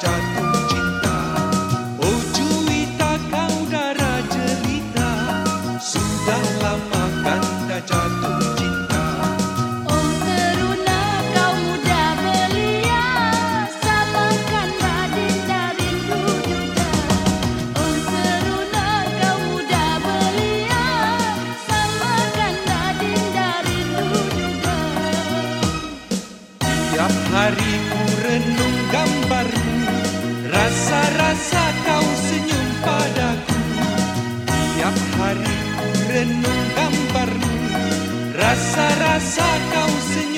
战斗。Hari ku renung gambarmu. Rasa-rasa kau senyum padaku. Tiap hari ku renung gambarmu. Rasa-rasa kau senyum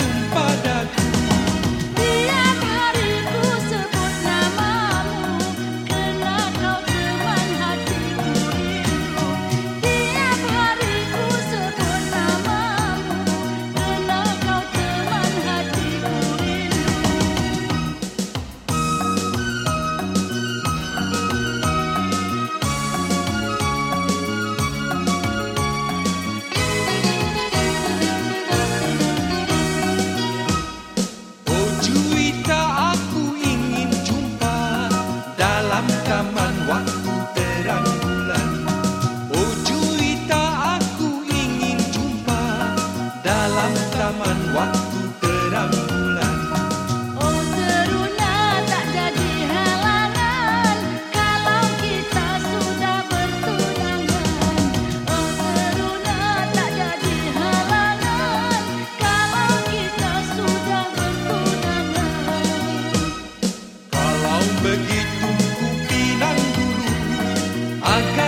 Taman waktu terang bulan Oh teruna tak jadi halangan Kalau kita sudah bertunangan. Oh teruna tak jadi halangan Kalau kita sudah bertunangan. Kalau begitu ku pinang dulu Agar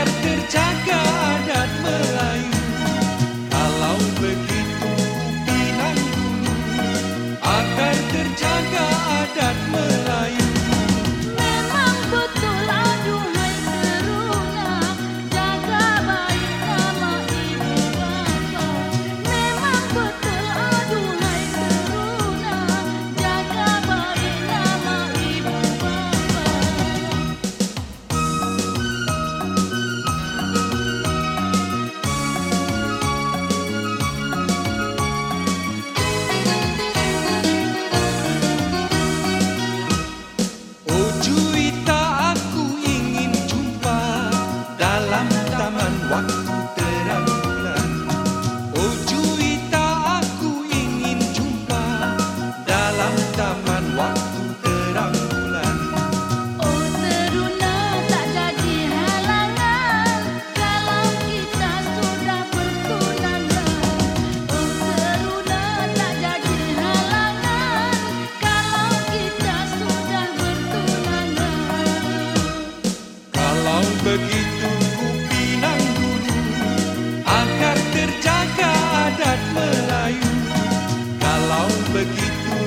waktu terang bulan Oh Juwita aku ingin jumpa Dalam taman waktu terang bulan Oh teruna tak jadi halangan Kalau kita sudah bertunangan Oh teruna tak jadi halangan Kalau kita sudah bertunangan Kalau begitu begitu